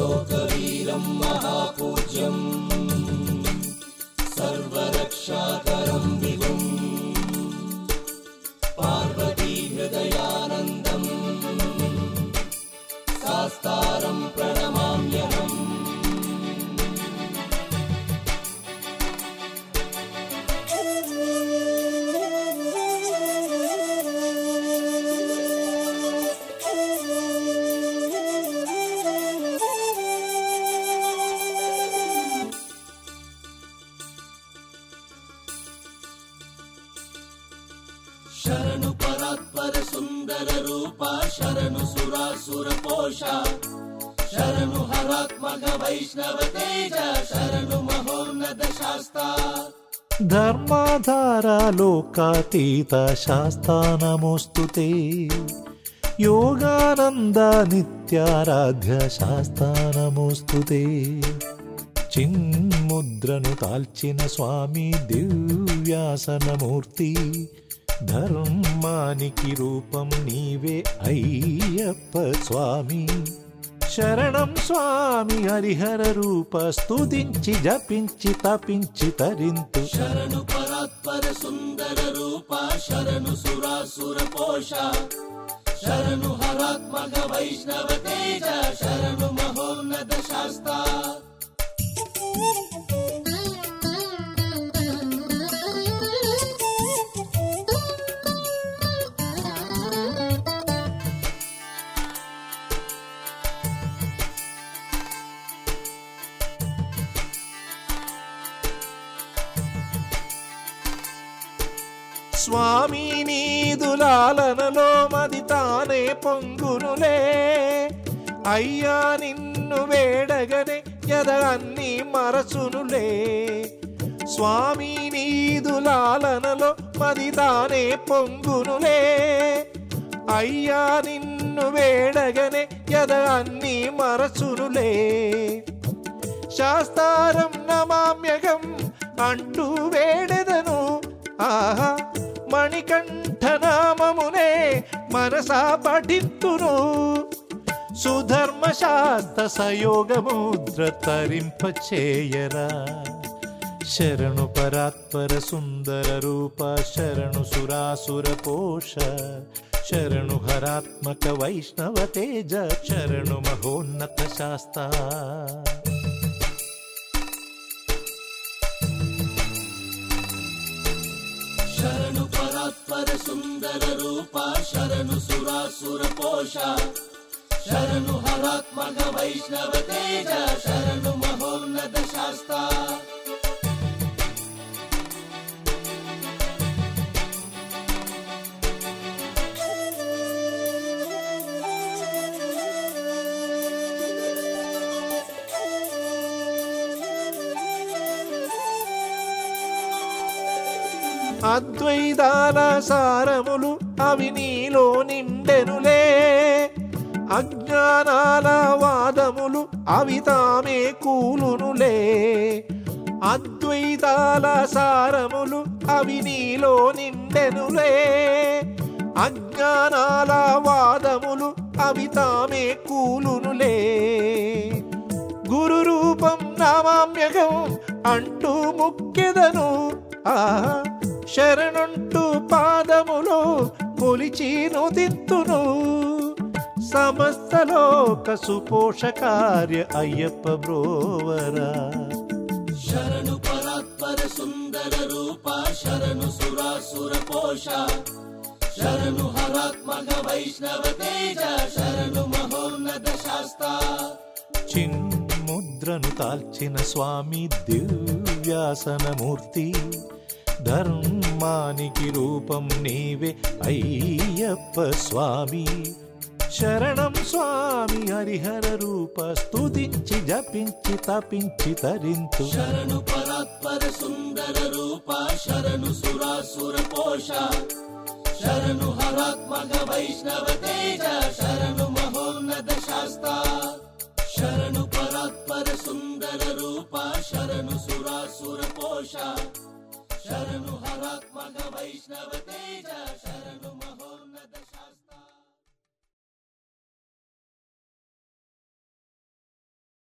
कवीरं महापूज्यम्। శరణు పరాత్పర సుందర రూప శరణు సురాసుర పోష శరణు హరాత్మక వైష్ణవ తేజ శరణు మహోన్నత శాస్త ధర్మాధార లోకాతీత యోగానంద నిత్యారాధ్య శాస్తా చిన్ముద్రను తాల్చిన స్వామి దివ్యాసనమూర్తి ధర్మానికి రూపం నీవే అయ్యప్ప స్వామి. శరణం స్వామి హరిహర రూప స్తుతించి జపించి తపించి తరింతు. శరణు పరాత్పర సుందర రూప శరణు సురాసుర పోష. శరణు హరాత్మక వైష్ణవ తేజ శరణు మహోన్నత శాస్త్ర. స్వామి నీదులాలనలో మది తానే పొంగునులే. అయ్యా నిన్ను వేడగనే ఎద అన్ని మరచునులే. స్వామి నీదులాలనలో మది తానే పొంగునులే. అయ్యా నిన్ను వేడగనే ఎద అన్ని మరచునులే. శాస్తారం నమామ్యగం అంటూ వేడెదను ఆహా మణికంఠ నామమునే మనసా పఠిత్తును. సుధర్మ శాస్త్ర సయోగముద్ర తరింప చేయరా శరణు పరాత్పర సుందర రూప శరణు సురాసుర పోష శరణు హరాత్మక వైష్ణవ తేజ శరణు మహోన్నత శాస్తా सुन्दररूपा शरणुसुरासुरपोषा शरणु हरात्मक वैष्णव तेज शरणु महोन्नत शास्ता అద్వైతాల సారములు అవి నీలో నిండెనులే. అజ్ఞానాల వాదములు అవి తామే కూలునులే. అద్వైతాల సారములు అవి నీలో నిండెనులే. అజ్ఞానాల వాదములు అవి తామే కూలునులే. గురు రూపం నామామ్యగం అంటూ ముక్కెదను. ఆ శరణుంటూ పాదములు కొలిచీను తిత్తును సమస్తలోక సుపోష కార్య అయ్యప్ప బ్రోవరా. శరణు పరాత్పర సుందర రూప శరణు సురాసుర పోష. శరణు హరాత్మక వైష్ణవ తేజ శరణు మహోన్నత శాస్త్ర. చిన్ముద్రను తాల్చిన స్వామి దివ్యాసనమూర్తి ధర్మ ధర్మానికి రూపం నీవే. అయ్యప్ప స్వామి శరణం స్వామి హరిహర రూప స్తుతించి జపించి తపించి తరింతు. శరణు పరాత్పర సుందర రూప శరణు సురాసుర పోష. శరణు హరాత్మక వైష్ణవ తేజ శరణు మహోన్నత శాస్త. శరణు పరాత్పర సుందర రూప శరణు సురాసుర పోష. శరణు वैष्णवदेशरणोन्नतशास्त्र